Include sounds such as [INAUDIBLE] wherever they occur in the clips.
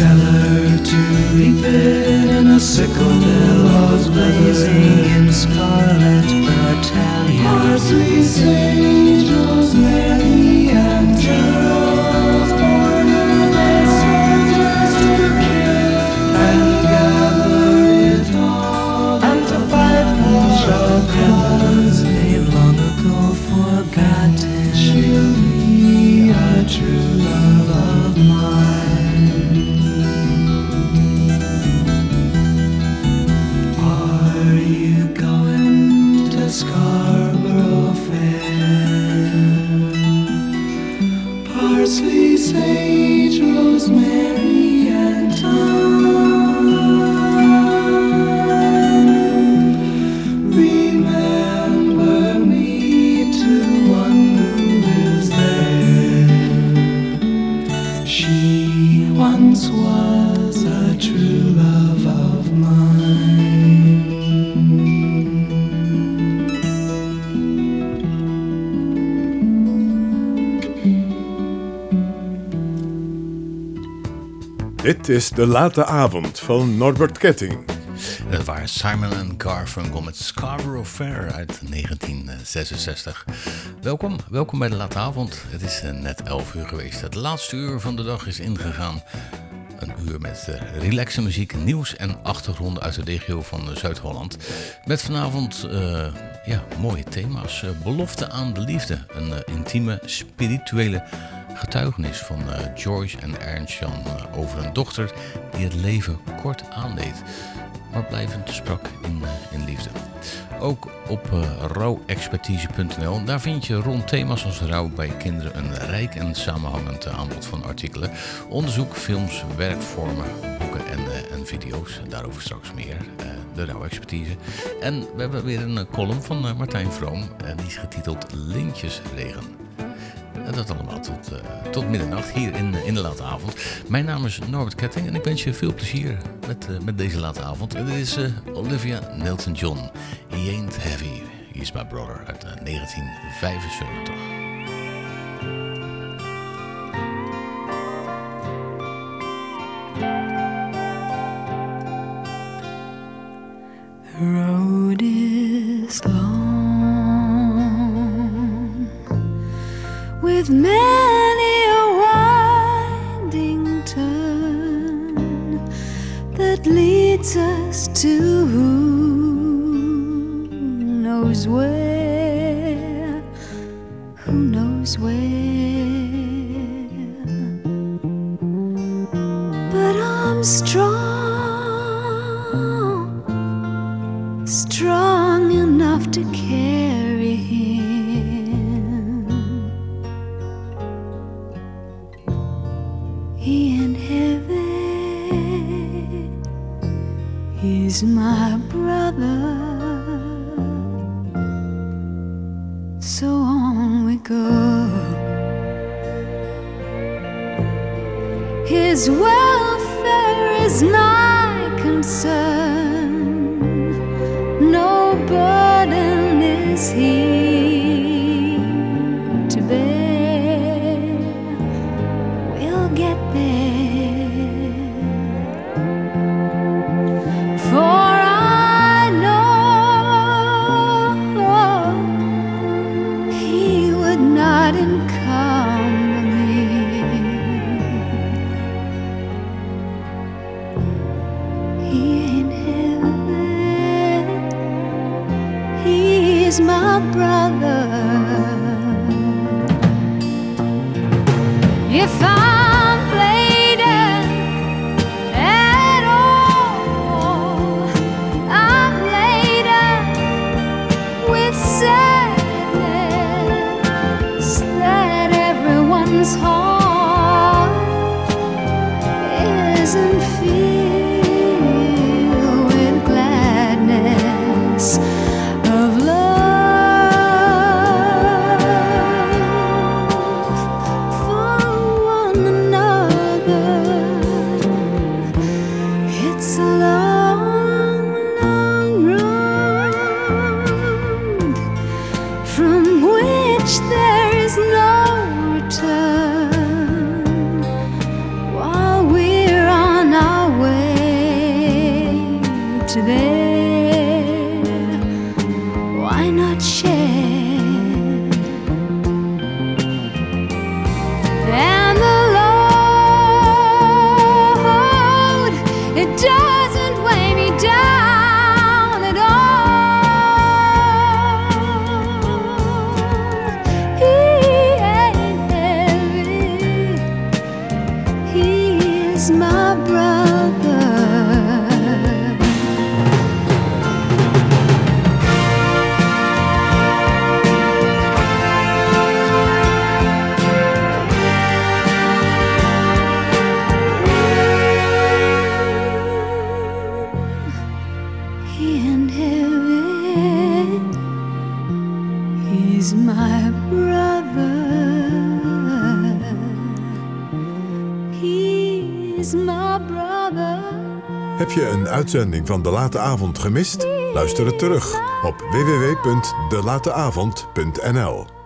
Tell her to reap it in a sickle billows Blazing blazing. in scarlet battalions. Parsley, sage, rosemary, is de late avond van Norbert Ketting. Dat waren Simon en Garfunkel met Scarborough Fair uit 1966. Welkom, welkom bij de late avond. Het is eh, net 11 uur geweest. Het laatste uur van de dag is ingegaan. Een uur met eh, relaxe muziek, nieuws en achtergronden uit de regio van eh, Zuid-Holland. Met vanavond eh, ja, mooie thema's. Eh, belofte aan de liefde. Een eh, intieme, spirituele getuigenis van eh, Joyce en Ernst-Jan eh, over een dochter die het leven kort aandeed maar blijvend sprak in, eh, in liefde. Ook op rouwexpertise.nl, daar vind je rond thema's als rouw bij kinderen een rijk en samenhangend aanbod van artikelen, onderzoek, films, werkvormen, boeken en, en video's. Daarover straks meer, de rouwexpertise. En we hebben weer een column van Martijn Vroom, en die is getiteld Lintjesregen. En dat allemaal tot, eh, tot middernacht hier in, in de late avond. Mijn naam is Norbert Ketting en ik wens je veel plezier met, eh, met deze late avond. En dit is eh, Olivia Newton-John. He Ain't Heavy. He's My Brother uit eh, 1975. He. Zending van De Late Avond gemist? Luister het terug op www.delateavond.nl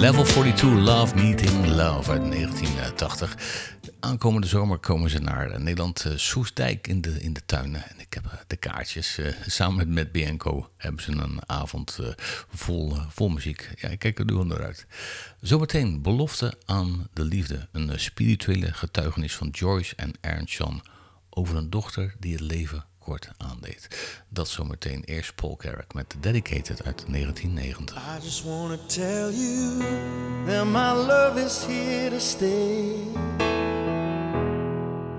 Level 42 Love Meeting Love uit 1980. Aankomende zomer komen ze naar eh, Nederland, eh, Soestdijk in de, in de tuinen. En ik heb eh, de kaartjes. samen met Matt Bianco hebben ze een avond vol, vol muziek. Ja, kijk er nu uit. Zometeen belofte aan de liefde. Een spirituele getuigenis van Joyce en Ernst Jan over een dochter die het leven kort aandeed. Dat zometeen eerst Paul Carrack met Dedicated uit 1990. I just wanna tell you that my love is here to stay.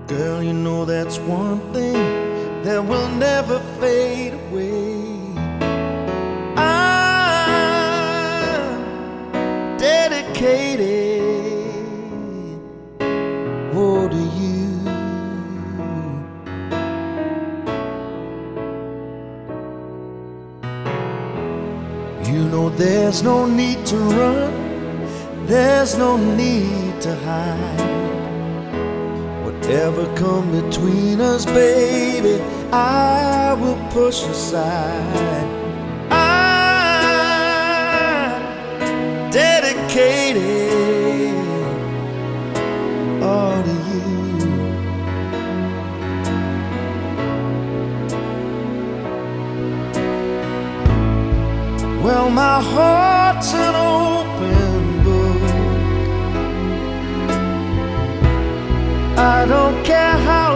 Girl, you know that's one thing that will never fade away. I'm dedicated. You know there's no need to run, there's no need to hide. Whatever come between us, baby, I will push aside. I'm dedicated all to Well, my heart's an open book. I don't care how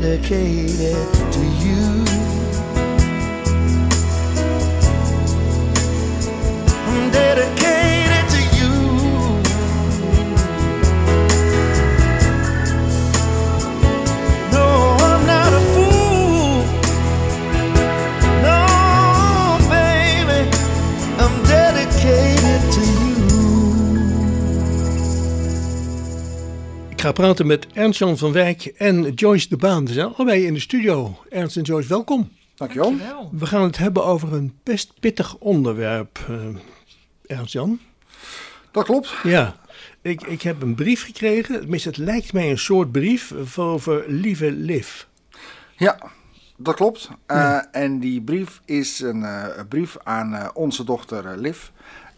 dedicated. To you. Praten met Ernst-Jan van Wijk en Joyce de Baan. Ze zijn allebei in de studio. Ernst en Joyce, welkom. Dankjewel. We gaan het hebben over een best pittig onderwerp. eh Ernst-Jan? Dat klopt. Ja. Ik, ik heb een brief gekregen. Tenminste, het lijkt mij een soort brief over Lieve Liv. Ja. Dat klopt. Eh, En die brief is een eh, brief aan onze dochter Liv.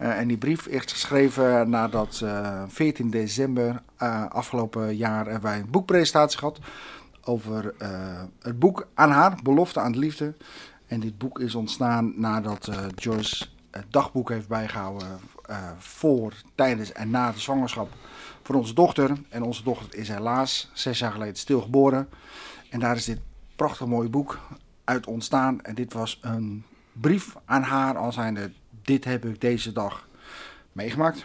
Eh, en die brief is geschreven nadat eh 14 december eh, afgelopen jaar hebben wij een boekpresentatie gehad over eh, het boek aan haar, Belofte aan de Liefde. En dit boek is ontstaan nadat eh, Joyce het dagboek heeft bijgehouden eh, voor, tijdens en na de zwangerschap van onze dochter. En onze dochter is helaas zes jaar geleden stilgeboren. En daar is dit prachtig mooie boek uit ontstaan. En dit was een brief aan haar als zijnde, dit heb ik deze dag meegemaakt.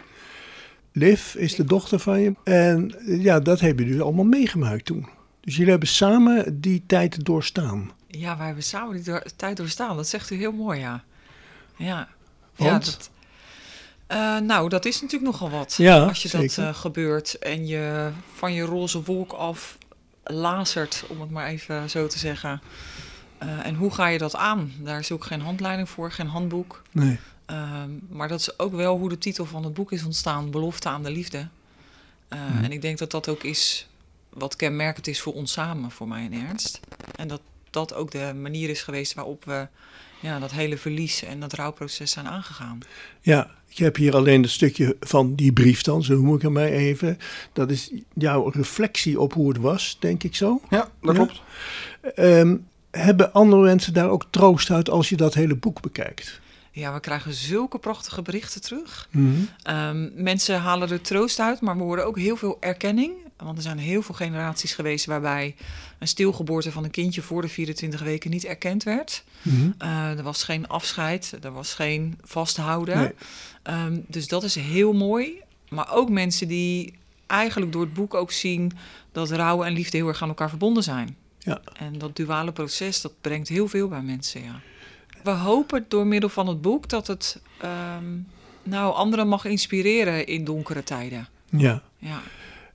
Liv is de dochter van je. En eh, ja, dat hebben jullie allemaal meegemaakt toen. Dus jullie hebben samen die tijd doorstaan. Ja, wij hebben samen die door- tijd doorstaan. Dat zegt u heel mooi, ja. Ja. Ja, Want? dat, Eh, nou, dat is natuurlijk nogal wat. Ja, als je dat eh, gebeurt en je van je roze wolk af lasert, om het maar even zo te zeggen. Eh, en hoe ga je dat aan? Daar is ook geen handleiding voor, geen handboek. Nee. Ehm, maar dat is ook wel hoe de titel van het boek is ontstaan: Belofte aan de Liefde. Eh, Mhm. En ik denk dat dat ook is wat kenmerkend is voor ons samen, voor mij en Ernst. En dat dat ook de manier is geweest waarop we ja, dat hele verlies en dat rouwproces zijn aangegaan. Ja, ik heb hier alleen het stukje van die brief dan, zo noem ik hem maar even. Dat is jouw reflectie op hoe het was, denk ik zo. Ja, dat Ja? klopt. Ehm, hebben andere mensen daar ook troost uit als je dat hele boek bekijkt? Ja, we krijgen zulke prachtige berichten terug. Mhm. Ehm, mensen halen er troost uit, maar we horen ook heel veel erkenning. Want er zijn heel veel generaties geweest waarbij een stilgeboorte van een kindje voor de 24 weken niet erkend werd. Mhm. Eh, er was geen afscheid, er was geen vasthouden. Nee. Ehm, dus dat is heel mooi. Maar ook mensen die eigenlijk door het boek ook zien dat rouw en liefde heel erg aan elkaar verbonden zijn. Ja. En dat duale proces, dat brengt heel veel bij mensen, ja. We hopen door middel van het boek dat het ehm, nou, anderen mag inspireren in donkere tijden. ja. Ja.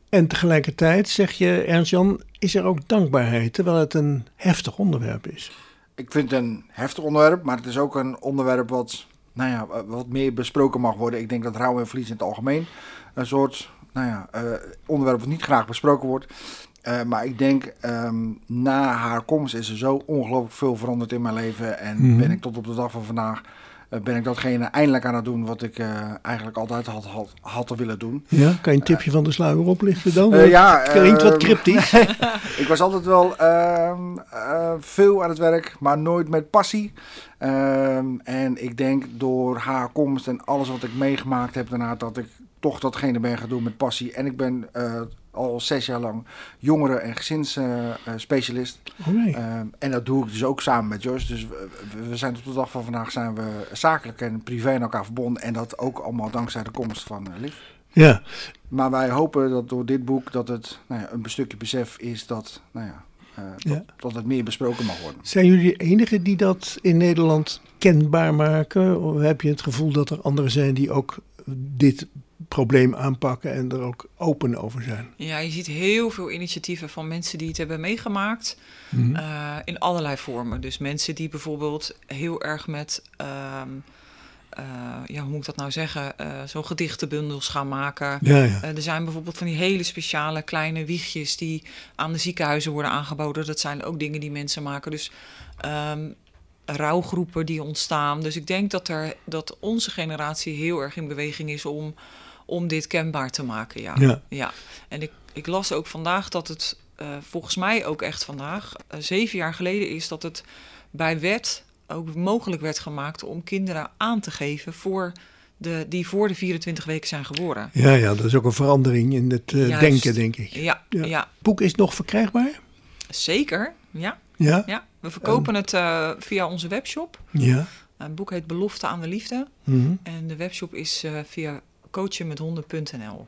En tegelijkertijd zeg je, Ernst-Jan, is er ook dankbaarheid, terwijl het een heftig onderwerp is. Ik vind het een heftig onderwerp, maar het is ook een onderwerp wat, nou ja, wat meer besproken mag worden. Ik denk dat rouw en verlies in het algemeen een soort nou ja, eh, onderwerp wat niet graag besproken wordt. Eh, maar ik denk, ehm, na haar komst is er zo ongelooflijk veel veranderd in mijn leven. En Mhm. ben ik tot op de dag van vandaag, eh, ben ik datgene eindelijk aan het doen wat ik eh, eigenlijk altijd had, had, willen doen. Ja, kan je een tipje van de sluier oplichten dan? Ja, klinkt wat ehm, cryptisch. [LAUGHS] ik was altijd wel ehm, eh, veel aan het werk, maar nooit met passie. En ik denk door haar komst en alles wat ik meegemaakt heb daarna, dat ik toch datgene ben gaan doen met passie. En ik ben al zes jaar lang jongeren- en gezinsspecialist. Ehm, en dat doe ik dus ook samen met Joyce. Dus we, zijn tot de dag van vandaag zijn we zakelijk en privé aan elkaar verbonden. En dat ook allemaal dankzij de komst van uh, Liv. Ja, Maar wij hopen dat door dit boek dat het nou ja, een stukje besef is dat, nou ja, eh, dat, Ja. dat het meer besproken mag worden. zijn jullie de enigen die dat in Nederland kenbaar maken? Of heb je het gevoel dat er anderen zijn die ook dit probleem aanpakken en er ook open over zijn? ja, je ziet heel veel initiatieven van mensen die het hebben meegemaakt. Mhm. eh, in allerlei vormen. Dus mensen die bijvoorbeeld heel erg met, ehm, eh, ja, hoe moet ik dat nou zeggen, eh, zo'n gedichtenbundels gaan maken. Ja, ja. Er zijn bijvoorbeeld van die hele speciale kleine wiegjes die aan de ziekenhuizen worden aangeboden. Dat zijn ook dingen die mensen maken. Dus ehm, rouwgroepen die ontstaan. Dus ik denk dat, er, dat onze generatie heel erg in beweging is om, om dit kenbaar te maken. Ja. Ja. Ja. En ik, ik las ook vandaag dat het eh, volgens mij ook echt vandaag, eh, zeven jaar geleden is dat het bij wet ook mogelijk werd gemaakt om kinderen aan te geven voor de, die voor de 24 weken zijn geboren. Ja, ja, dat is ook een verandering in het eh, denken, denk ik. Ja, Ja. boek is nog verkrijgbaar? zeker. Ja, Ja? ja. We verkopen het via onze webshop. Ja. Het boek heet Belofte aan de Liefde. Mhm. En de webshop is via coachenmethonden.nl.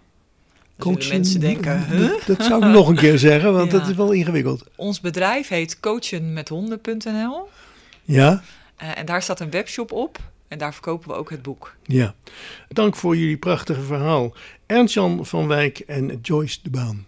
Coachen- mensen denken, huh? Dat, dat zou ik nog een keer zeggen, want [LAUGHS] Ja. dat is wel ingewikkeld. Ons bedrijf heet coachenmethonden.nl. Ja? Eh, en daar staat een webshop op. En daar verkopen we ook het boek. Ja. Dank voor jullie prachtige verhaal. Ernst-Jan van Wijk en Joyce de Baan.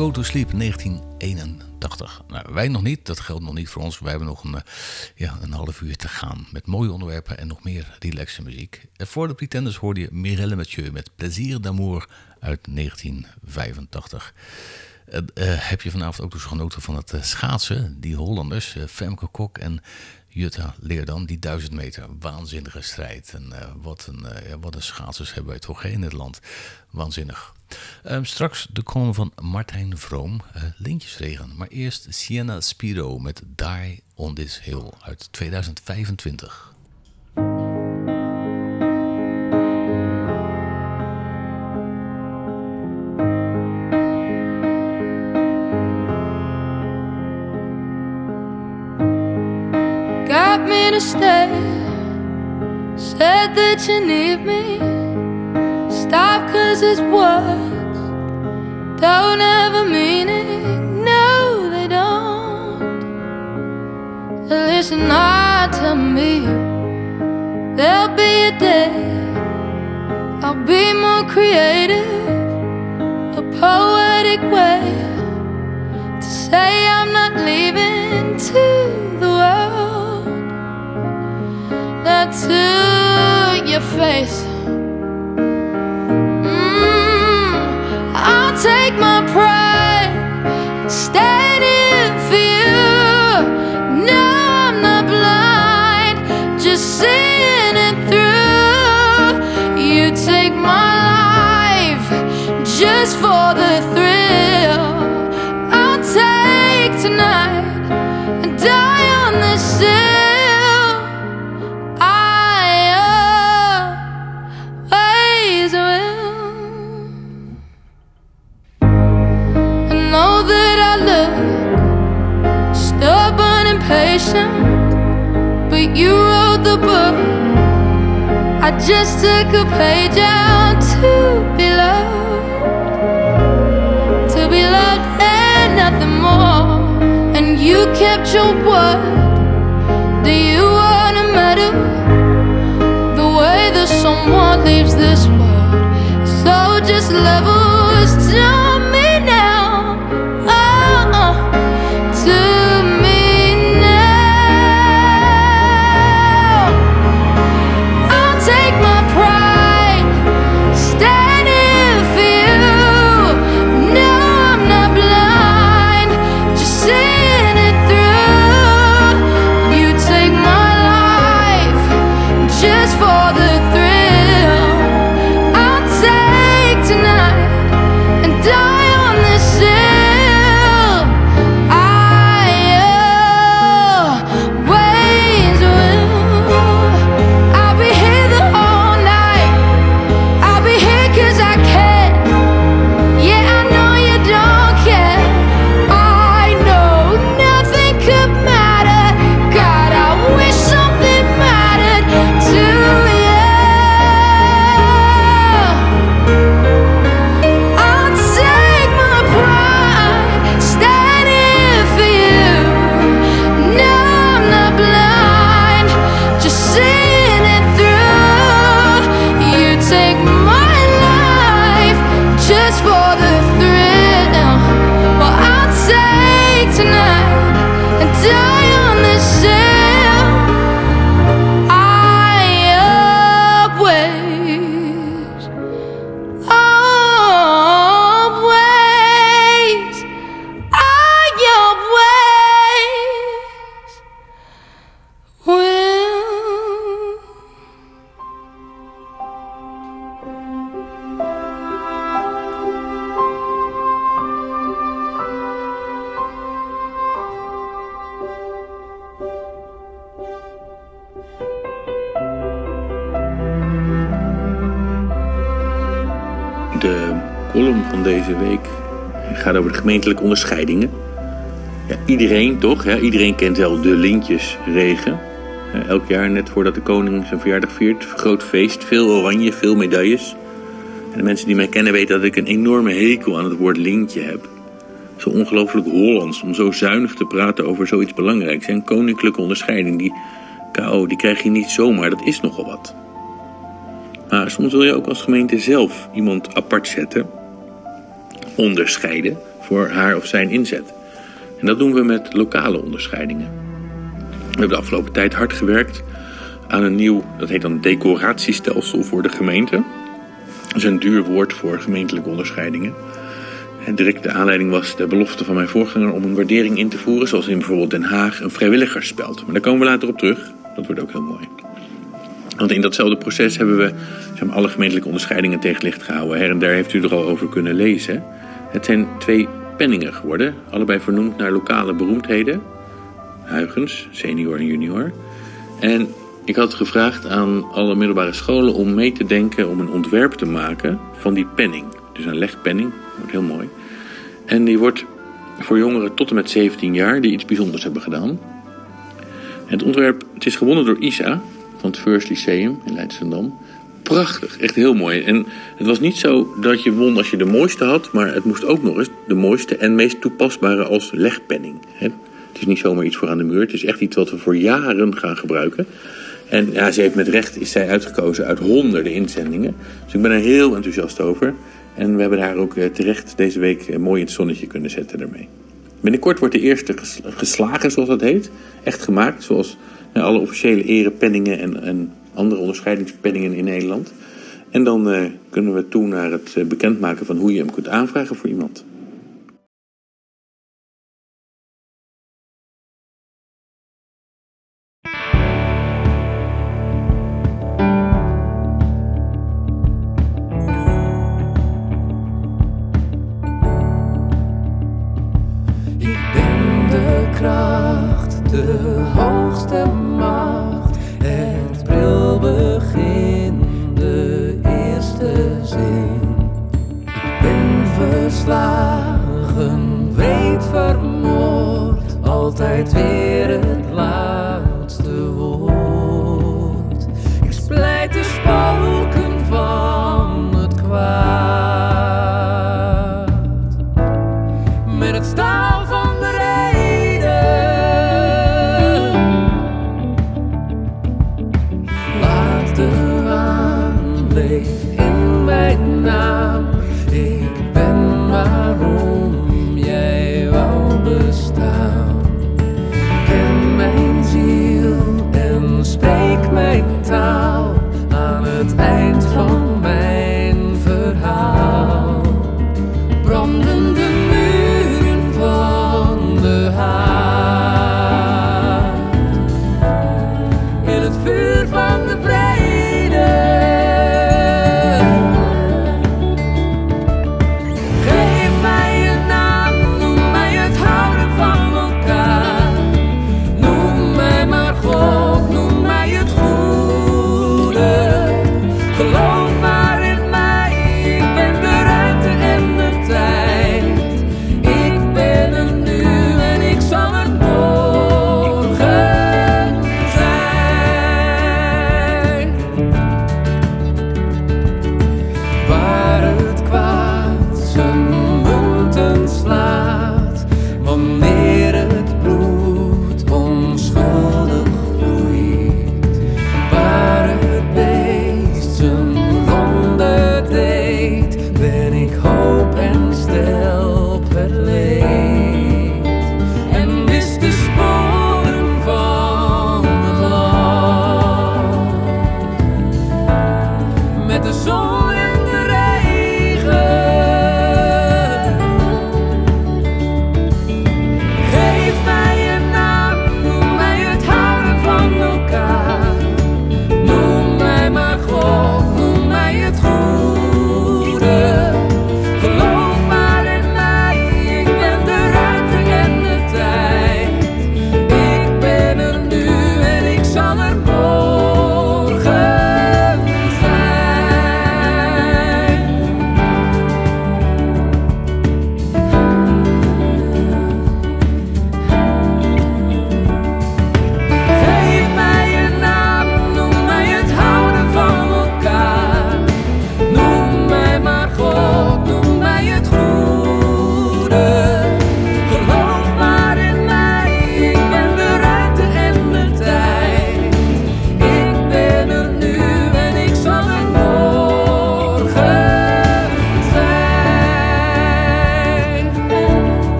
Go To Sleep 1981. 85. Nou, wij nog niet, dat geldt nog niet voor ons. Wij hebben nog een, eh, ja, een half uur te gaan met mooie onderwerpen en nog meer relaxe muziek. En voor de Pretenders hoorde je Mireille Mathieu met Plezier d'amour uit 1985. Uh, uh, heb je vanavond ook dus genoten van het schaatsen? Die Hollanders, Femke Kok en Jutta Leerdam, die duizend meter. Waanzinnige strijd. En wat, een, wat schaatsers hebben wij toch in het land. Waanzinnig. Um, straks de column van Martijn Vroom, Lintjesregen. Maar eerst Sienna Spiro met Die on This Hill uit 2025. got me to stay. Said that you need me. Stop, cause it's words don't have a meaning. No, they don't. Listen hard to me. There'll be a day I'll be more creative, a poetic way to say I'm not leaving to the world not to your face. Stay patient, but you wrote the book. I just took a page out to be loved, to be loved and nothing more. And you kept your word. Do you wanna matter? The way that someone leaves this world. So just levels gemeentelijke onderscheidingen. Ja, iedereen toch? Ja, iedereen kent wel de lintjesregen. Elk jaar, net voordat de koning zijn verjaardag viert, groot feest, veel oranje, veel medailles. En de mensen die mij kennen weten dat ik een enorme hekel aan het woord lintje heb. Zo ongelooflijk Hollands om zo zuinig te praten over zoiets belangrijks. Een koninklijke onderscheiding, die KO, die krijg je niet zomaar, dat is nogal wat. Maar soms wil je ook als gemeente zelf iemand apart zetten, onderscheiden voor haar of zijn inzet. En dat doen we met lokale onderscheidingen. We hebben de afgelopen tijd hard gewerkt aan een nieuw, dat heet dan decoratiestelsel voor de gemeente. Dat is een duur woord voor gemeentelijke onderscheidingen. En direct de aanleiding was de belofte van mijn voorganger om een waardering in te voeren, zoals in bijvoorbeeld Den Haag een vrijwilligersspeld. Maar daar komen we later op terug. Dat wordt ook heel mooi. Want in datzelfde proces hebben we zeg maar, alle gemeentelijke onderscheidingen tegen licht gehouden. En daar heeft u er al over kunnen lezen. Het zijn twee penningen geworden, allebei vernoemd naar lokale beroemdheden. Huygens, senior en junior. En ik had gevraagd aan alle middelbare scholen om mee te denken om een ontwerp te maken van die penning. Dus een legpenning, wordt heel mooi. En die wordt voor jongeren tot en met 17 jaar die iets bijzonders hebben gedaan. Het ontwerp het is gewonnen door Isa van het First Lyceum in Leidschendam. Prachtig, echt heel mooi. En het was niet zo dat je won als je de mooiste had, maar het moest ook nog eens de mooiste en meest toepasbare als legpenning. hè. Het is niet zomaar iets voor aan de muur, het is echt iets wat we voor jaren gaan gebruiken. En ja, ze heeft met recht is zij uitgekozen uit honderden inzendingen. Dus ik ben er heel enthousiast over. En we hebben haar ook eh, terecht deze week eh, mooi in het zonnetje kunnen zetten daarmee. Binnenkort wordt de eerste ges- geslagen, zoals dat heet, echt gemaakt. Zoals eh, alle officiële erepenningen en, en andere onderscheidingspenningen in Nederland. En dan eh, kunnen we toe naar het eh, bekendmaken van hoe je hem kunt aanvragen voor iemand.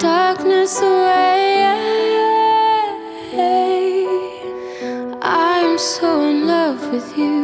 darkness away. I'm so in love with you.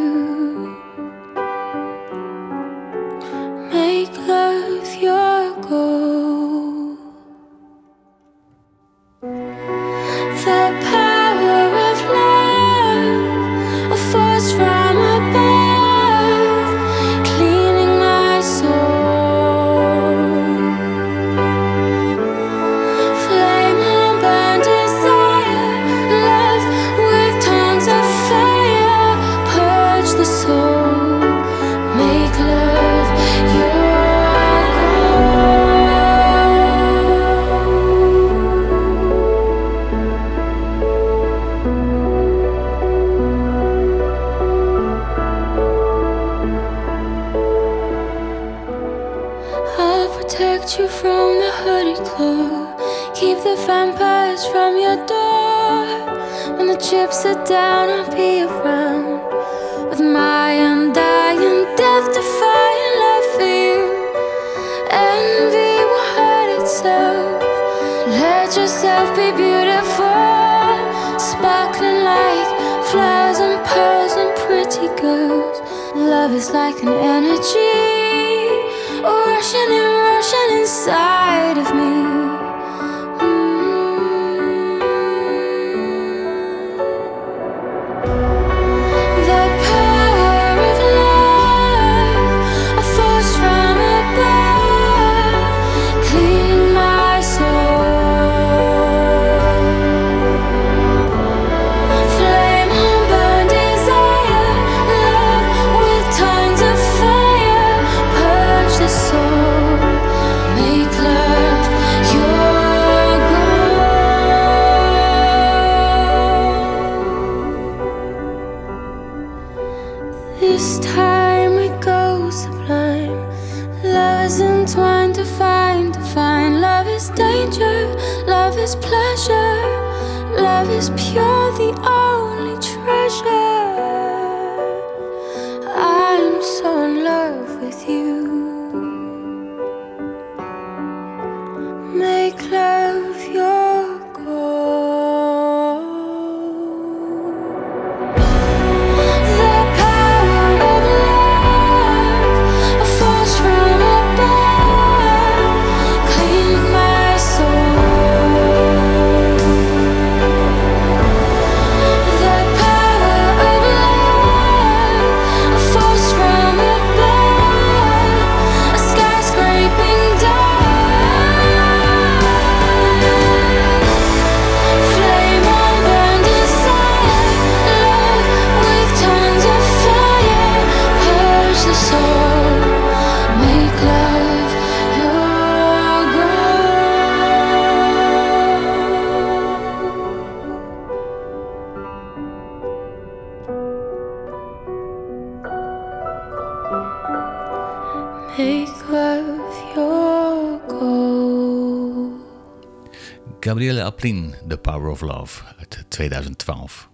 Gabrielle Aplin, The Power of Love uit 2012.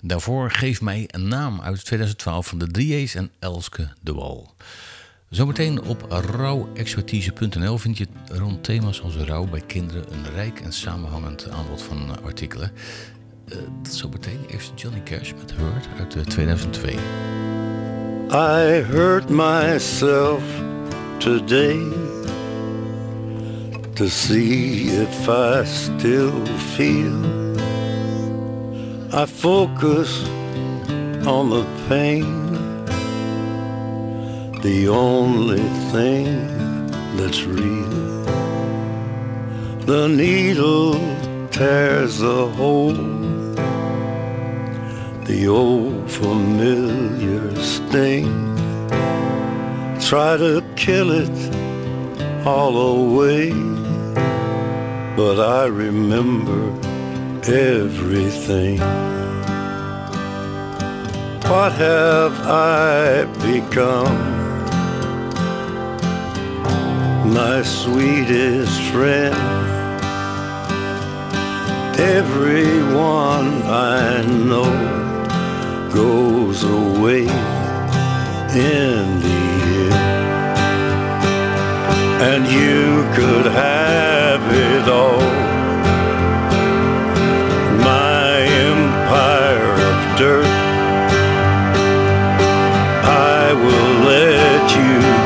Daarvoor Geef mij een naam uit 2012 van de 3A's en Elske de Wal. Zometeen op rouwexpertise.nl vind je rond thema's als rouw bij kinderen een rijk en samenhangend aanbod van eh, artikelen. Eh, dat zometeen eerst Johnny Cash met Hurt uit eh, 2002. I hurt myself today to see if I still feel. I focus on the pain, the only thing that's real. The needle tears a hole, the old familiar sting. Try to kill it all away. But I remember everything. What have I become? My sweetest friend. Everyone I know goes away in the end. And you could have it all. My empire of dirt. I will let you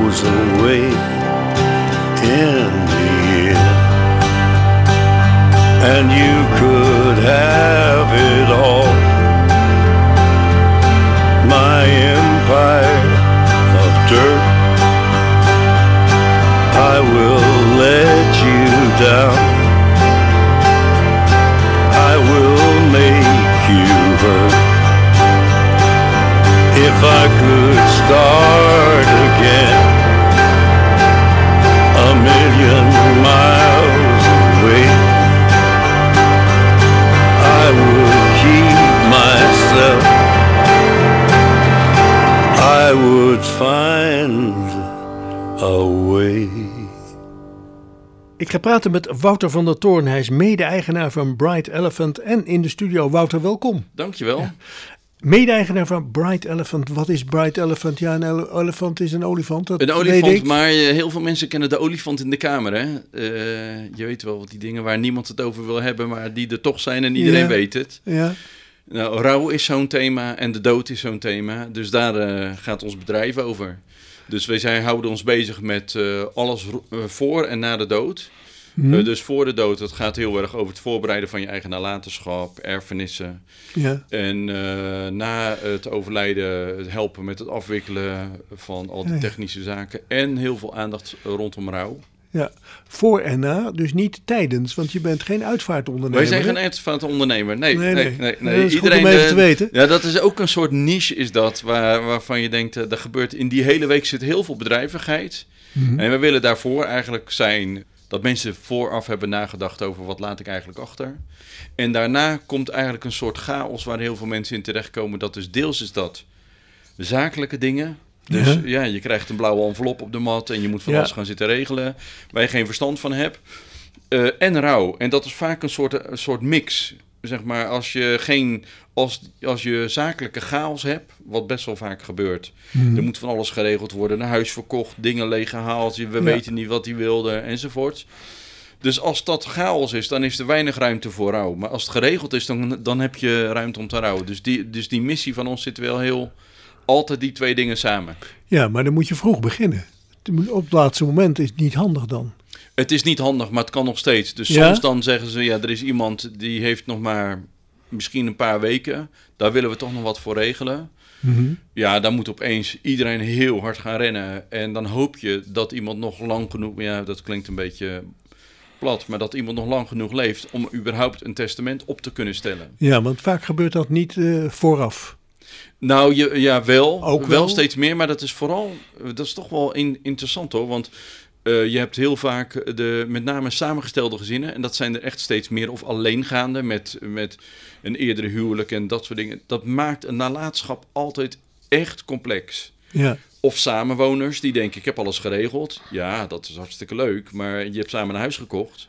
away in the end. And you could have it all. My empire of dirt. I will let you down. I will make you hurt. If I could start again million miles away, I would keep myself. I would find a way. Ik ga praten met Wouter van der Toorn. Hij is mede-eigenaar van Bright Elephant en in de studio. Wouter, welkom. Dankjewel. Mede-eigenaar van Bright Elephant. Wat is Bright Elephant? Ja, een olifant is een olifant. Dat Een olifant, maar eh, heel veel mensen kennen de olifant in de kamer. Hè? Eh, je weet wel, die dingen waar niemand het over wil hebben, maar die er toch zijn en iedereen Ja. weet het. Ja. Nou, rouw is zo'n thema en de dood is zo'n thema. Dus daar eh, gaat ons bedrijf over. Dus wij zijn, houden ons bezig met alles voor en na de dood. Mhm. Eh, dus voor de dood, dat gaat heel erg over het voorbereiden van je eigen nalatenschap, erfenissen. Ja. En eh, na het overlijden het helpen met het afwikkelen van al die technische zaken. En heel veel aandacht rondom rouw. ja, voor en na, dus niet tijdens, want je bent geen uitvaartondernemer. Wij zijn geen uitvaartondernemer. Nee, Nee, nee, nee. nee. Dat om even te weten. Ja, dat is ook een soort niche is dat, waar, waarvan je denkt, eh, dat gebeurt in die hele week zit heel veel bedrijvigheid. Mhm. En we willen daarvoor eigenlijk zijn dat mensen vooraf hebben nagedacht over wat laat ik eigenlijk achter. En daarna komt eigenlijk een soort chaos waar heel veel mensen in terechtkomen. Dat is deels is dat zakelijke dingen. Dus Ja. ja, je krijgt een blauwe envelop op de mat en je moet van Ja. alles gaan zitten regelen waar je geen verstand van hebt. Eh, en rouw. En dat is vaak een soort, een soort mix. Zeg maar, als je geen. Als, als je zakelijke chaos hebt, wat best wel vaak gebeurt. Mhm. Er moet van alles geregeld worden. Een huis verkocht, dingen leeggehaald. We Ja. weten niet wat hij wilde, enzovoort. Dus als dat chaos is, dan is er weinig ruimte voor rouw. Maar als het geregeld is, dan, dan heb je ruimte om te rouwen. Dus die, dus die missie van ons zit wel heel. Altijd die twee dingen samen. Ja, maar dan moet je vroeg beginnen. Op het laatste moment is het niet handig dan. Het is niet handig, maar het kan nog steeds. Dus Ja? soms dan zeggen ze, ja, er is iemand die heeft nog maar misschien een paar weken. Daar willen we toch nog wat voor regelen. Mhm. Ja, dan moet opeens iedereen heel hard gaan rennen. En dan hoop je dat iemand nog lang genoeg... Ja, dat klinkt een beetje plat. Maar dat iemand nog lang genoeg leeft om überhaupt een testament op te kunnen stellen. Ja, want vaak gebeurt dat niet eh, vooraf. Nou, je, ja, wel. Ook wel. wel? steeds meer. Maar dat is vooral... Dat is toch wel in- interessant hoor. Want Eh, je hebt heel vaak de, met name samengestelde gezinnen. En dat zijn er echt steeds meer. Of alleengaande met, met een eerdere huwelijk en dat soort dingen. Dat maakt een nalatenschap altijd echt complex. Ja. Of samenwoners die denken, ik heb alles geregeld. Ja, dat is hartstikke leuk. Maar je hebt samen een huis gekocht.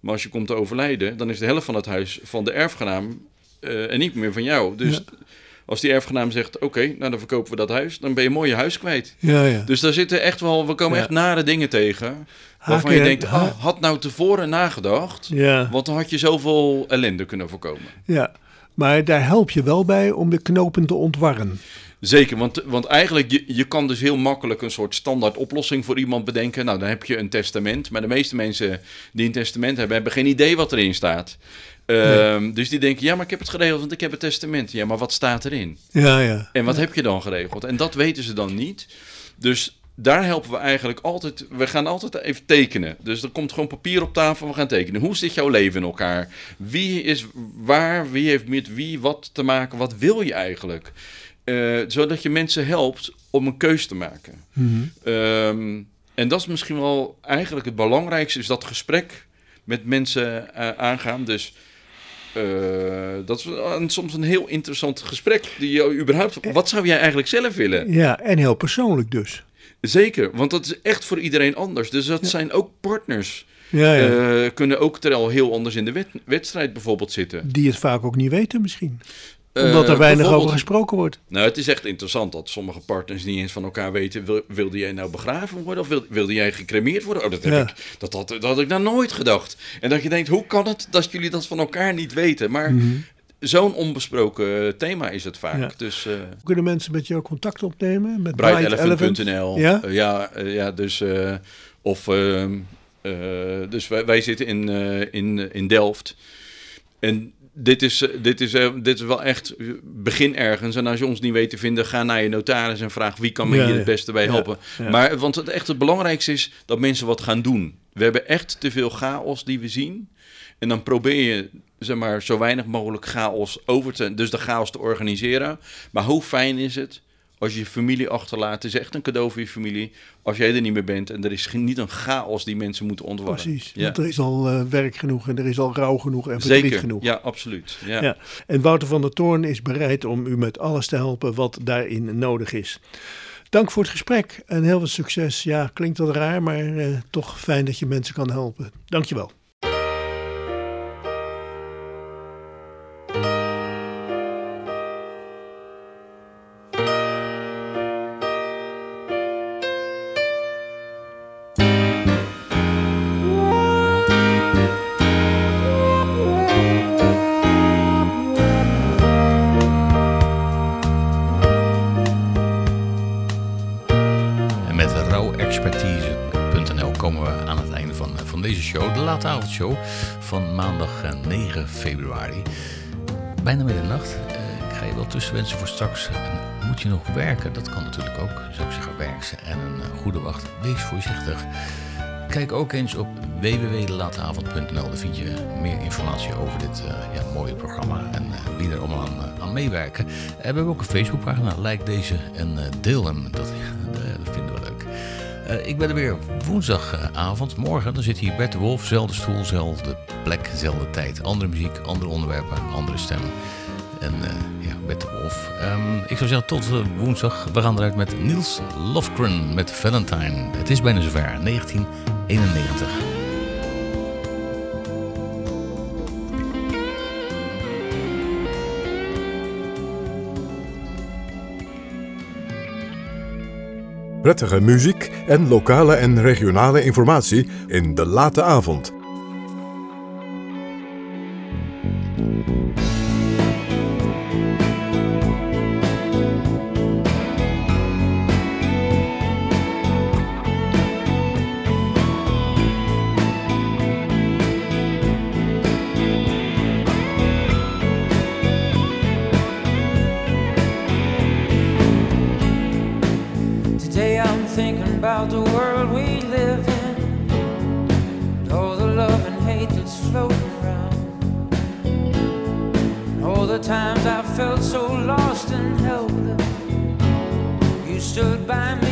Maar als je komt te overlijden, dan is de helft van het huis van de erfgenaam eh, en niet meer van jou. Dus Ja. Als die erfgenaam zegt, oké, nou dan verkopen we dat huis, dan ben je mooi je huis kwijt. Ja, ja. Dus daar zitten echt wel, we komen Ja. echt nare dingen tegen. Waarvan Haken- je denkt, ah, had nou tevoren nagedacht. Ja. Want dan had je zoveel ellende kunnen voorkomen. ja. Maar daar help je wel bij om de knopen te ontwarren. Zeker, want, want eigenlijk, je, je kan dus heel makkelijk een soort standaard oplossing voor iemand bedenken. Nou, dan heb je een testament. Maar de meeste mensen die een testament hebben, hebben geen idee wat erin staat. Ehm, Dus die denken, ja, maar ik heb het geregeld, want ik heb een testament. Ja, maar wat staat erin? Ja, ja. En wat heb je dan geregeld? En dat weten ze dan niet. Dus daar helpen we eigenlijk altijd. We gaan altijd even tekenen. Dus er komt gewoon papier op tafel. We gaan tekenen. Hoe zit jouw leven in elkaar? Wie is waar? Wie heeft met wie wat te maken? Wat wil je eigenlijk? Eh, zodat je mensen helpt om een keus te maken. Mhm. Ehm, en dat is misschien wel eigenlijk het belangrijkste, is dat gesprek met mensen eh, aangaan. Dus eh, dat is een- soms een heel interessant gesprek. Die je überhaupt, wat zou jij eigenlijk zelf willen? Ja, en heel persoonlijk dus. Zeker, want dat is echt voor iedereen anders. Dus dat zijn ook partners. Ja, ja. Eh, kunnen ook er al heel anders in de wed- wedstrijd bijvoorbeeld zitten. Die het vaak ook niet weten misschien. Eh, Omdat er weinig bijvoorbeeld- over gesproken wordt. Nou, het is echt interessant dat sommige partners niet eens van elkaar weten. Wil, wilde jij nou begraven worden of wil- wilde jij gecremeerd worden? Oh, dat, heb Ja. ik, dat, had, dat had ik nou nooit gedacht. En dat je denkt, hoe kan het dat jullie dat van elkaar niet weten? Maar Mhm. zo'n onbesproken eh, thema is het vaak. Ja. Dus eh Kunnen mensen met jou contact opnemen? Met Bright brightelephant.nl. Ja? Eh, ja, eh, ja, dus... eh, of... ehm, eh, dus wij, wij zitten in, eh, in, in Delft. En dit is, eh, dit, is, eh, dit is wel echt begin ergens. En als je ons niet weet te vinden, ga naar je notaris en vraag wie kan me Ja, hier het beste bij Ja, helpen. ja. Maar want het echt het belangrijkste is dat mensen wat gaan doen. We hebben echt te veel chaos die we zien. En dan probeer je zeg maar, zo weinig mogelijk chaos over te... Dus de chaos te organiseren. Maar hoe fijn is het als je je familie achterlaat? Is echt een cadeau voor je familie. Als jij er niet meer bent en er is niet een chaos die mensen moeten ontwarren. Precies. Ja. Want er is al eh, werk genoeg en er is al rouw genoeg en verdriet Zeker, genoeg. ja, absoluut. Ja. Ja. En Wouter van der Toorn is bereid om u met alles te helpen wat daarin nodig is. Dank voor het gesprek en heel veel succes. Ja, klinkt wel raar, maar eh, toch fijn dat je mensen kan helpen. Dankjewel. Avondshow van maandag eh, 9 februari. Bijna middernacht. Eh, ik ga je wel tussenwensen voor straks. En moet je nog werken? Dat kan natuurlijk ook. Zou zeggen werk ze en een eh, goede wacht. Wees voorzichtig. Kijk ook eens op www.lateavond.nl. Daar vind je meer informatie over dit eh, ja, mooie programma en eh, wie er allemaal aan, eh, aan meewerken. En we hebben ook een Facebookpagina. Like deze en eh, deel hem. Dat, [LAUGHS] Eh, ik ben er weer woensdagavond. Morgen dan zit hier Bert de Wolf. Zelfde stoel, zelfde plek, zelfde tijd. Andere muziek, andere onderwerpen, andere stemmen. En eh, ja, Bert de Wolf. Ehm, ik zou zeggen tot eh, woensdag. We gaan eruit met Niels Lofgren met Valentine. Het is bijna zover. 1991. Prettige muziek en lokale en regionale informatie in de late avond. Times I felt so lost and helpless. You stood by me,